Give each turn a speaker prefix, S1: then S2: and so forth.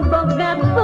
S1: above that